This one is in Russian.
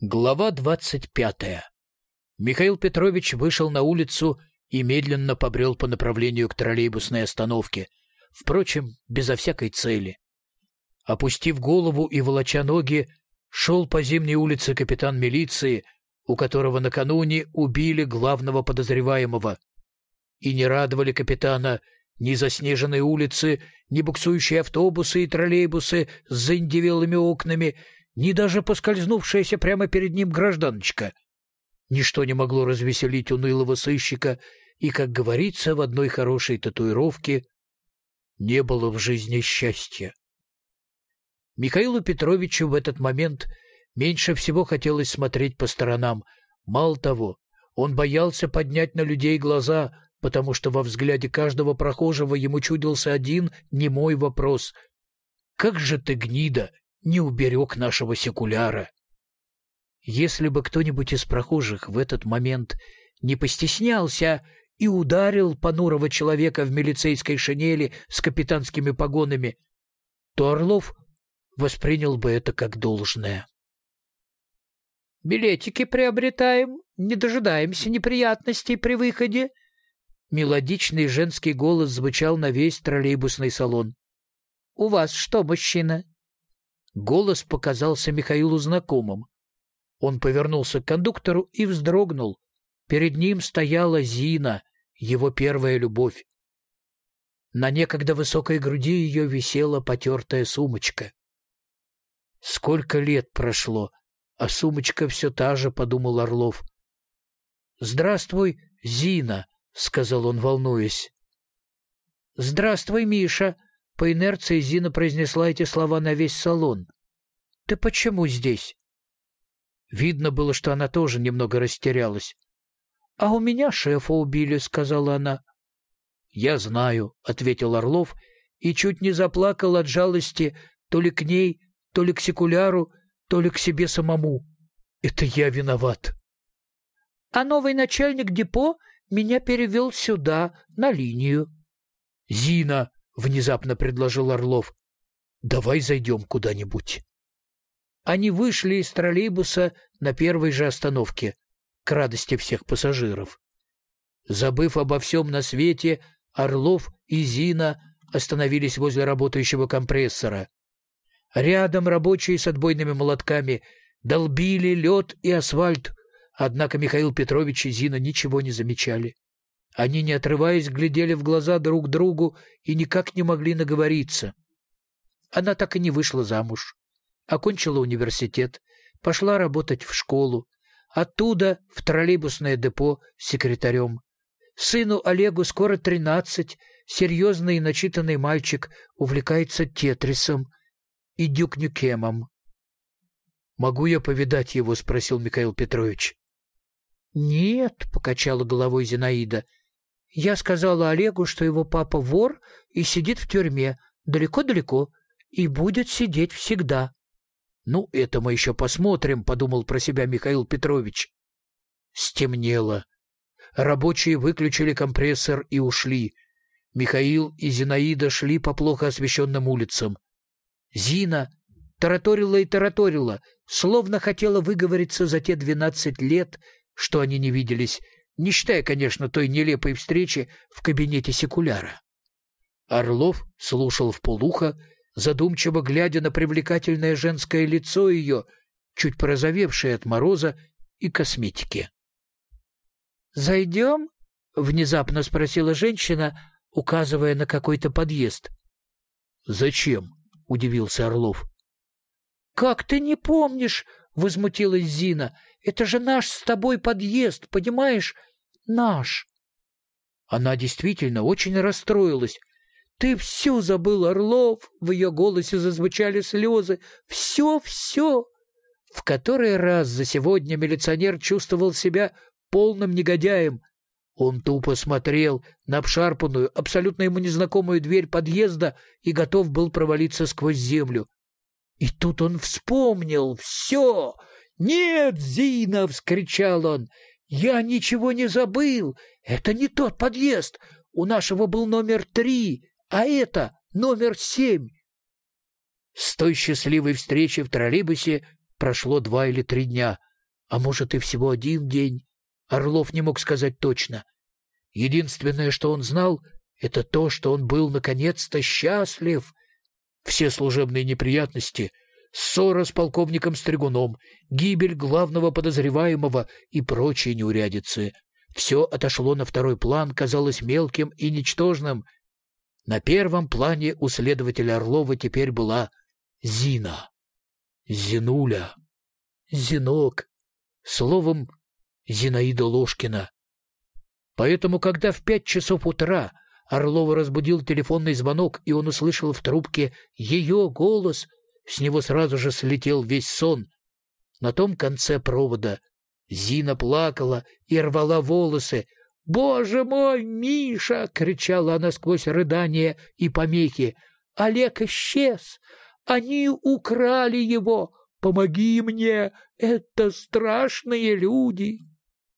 Глава двадцать пятая. Михаил Петрович вышел на улицу и медленно побрел по направлению к троллейбусной остановке, впрочем, безо всякой цели. Опустив голову и волоча ноги, шел по зимней улице капитан милиции, у которого накануне убили главного подозреваемого. И не радовали капитана ни заснеженные улицы, ни буксующие автобусы и троллейбусы с заиндевелыми окнами — ни даже поскользнувшаяся прямо перед ним гражданочка. Ничто не могло развеселить унылого сыщика, и, как говорится в одной хорошей татуировке, не было в жизни счастья. Михаилу Петровичу в этот момент меньше всего хотелось смотреть по сторонам. Мало того, он боялся поднять на людей глаза, потому что во взгляде каждого прохожего ему чудился один немой вопрос. «Как же ты, гнида, не уберег нашего секуляра. Если бы кто-нибудь из прохожих в этот момент не постеснялся и ударил понурого человека в милицейской шинели с капитанскими погонами, то Орлов воспринял бы это как должное. «Билетики приобретаем, не дожидаемся неприятностей при выходе», Мелодичный женский голос звучал на весь троллейбусный салон. «У вас что, мужчина, Голос показался Михаилу знакомым. Он повернулся к кондуктору и вздрогнул. Перед ним стояла Зина, его первая любовь. На некогда высокой груди ее висела потертая сумочка. Сколько лет прошло, а сумочка все та же, — подумал Орлов. — Здравствуй, Зина, — сказал он, волнуясь. — Здравствуй, Миша, по инерции Зина произнесла эти слова на весь салон. «Ты почему здесь?» Видно было, что она тоже немного растерялась. «А у меня шефа убили», — сказала она. «Я знаю», — ответил Орлов и чуть не заплакал от жалости то ли к ней, то ли к секуляру, то ли к себе самому. «Это я виноват». «А новый начальник депо меня перевел сюда, на линию». «Зина», внезапно предложил Орлов. Давай зайдем куда-нибудь. Они вышли из троллейбуса на первой же остановке, к радости всех пассажиров. Забыв обо всем на свете, Орлов и Зина остановились возле работающего компрессора. Рядом рабочие с отбойными молотками долбили лед и асфальт, однако Михаил Петрович и Зина ничего не замечали. Они, не отрываясь, глядели в глаза друг другу и никак не могли наговориться. Она так и не вышла замуж. Окончила университет, пошла работать в школу, оттуда в троллейбусное депо секретарем. Сыну Олегу скоро тринадцать, серьезный и начитанный мальчик, увлекается тетрисом и дюкнюкемом. «Могу я повидать его?» — спросил Михаил Петрович. «Нет», — покачала головой Зинаида, я сказала Олегу, что его папа вор и сидит в тюрьме, далеко-далеко, и будет сидеть всегда. — Ну, это мы еще посмотрим, — подумал про себя Михаил Петрович. Стемнело. Рабочие выключили компрессор и ушли. Михаил и Зинаида шли по плохо освещенным улицам. Зина тараторила и тараторила, словно хотела выговориться за те двенадцать лет, что они не виделись, не считая, конечно, той нелепой встречи в кабинете секуляра. Орлов слушал вполуха, задумчиво глядя на привлекательное женское лицо ее, чуть порозовевшее от мороза и косметики. «Зайдем?» — внезапно спросила женщина, указывая на какой-то подъезд. «Зачем?» — удивился Орлов. «Как ты не помнишь?» — возмутилась Зина. «Это же наш с тобой подъезд, понимаешь? Наш. Она действительно очень расстроилась. «Ты все забыл, Орлов!» — в ее голосе зазвучали слезы. «Все, все!» В который раз за сегодня милиционер чувствовал себя полным негодяем. Он тупо смотрел на обшарпанную, абсолютно ему незнакомую дверь подъезда и готов был провалиться сквозь землю. И тут он вспомнил все. «Нет, Зина!» — вскричал он. «Я ничего не забыл! Это не тот подъезд! У нашего был номер три, а это номер семь!» С той счастливой встречи в троллейбусе прошло два или три дня. А может, и всего один день. Орлов не мог сказать точно. Единственное, что он знал, это то, что он был наконец-то счастлив. Все служебные неприятности, ссора с полковником Стригуном, гибель главного подозреваемого и прочие неурядицы. Все отошло на второй план, казалось мелким и ничтожным. На первом плане у следователя Орлова теперь была Зина. Зинуля. Зинок. Словом, Зинаида Ложкина. Поэтому, когда в пять часов утра Орлова разбудил телефонный звонок, и он услышал в трубке ее голос, с него сразу же слетел весь сон. На том конце провода Зина плакала и рвала волосы. «Боже мой, Миша!» — кричала она сквозь рыдания и помехи. «Олег исчез! Они украли его! Помоги мне! Это страшные люди!»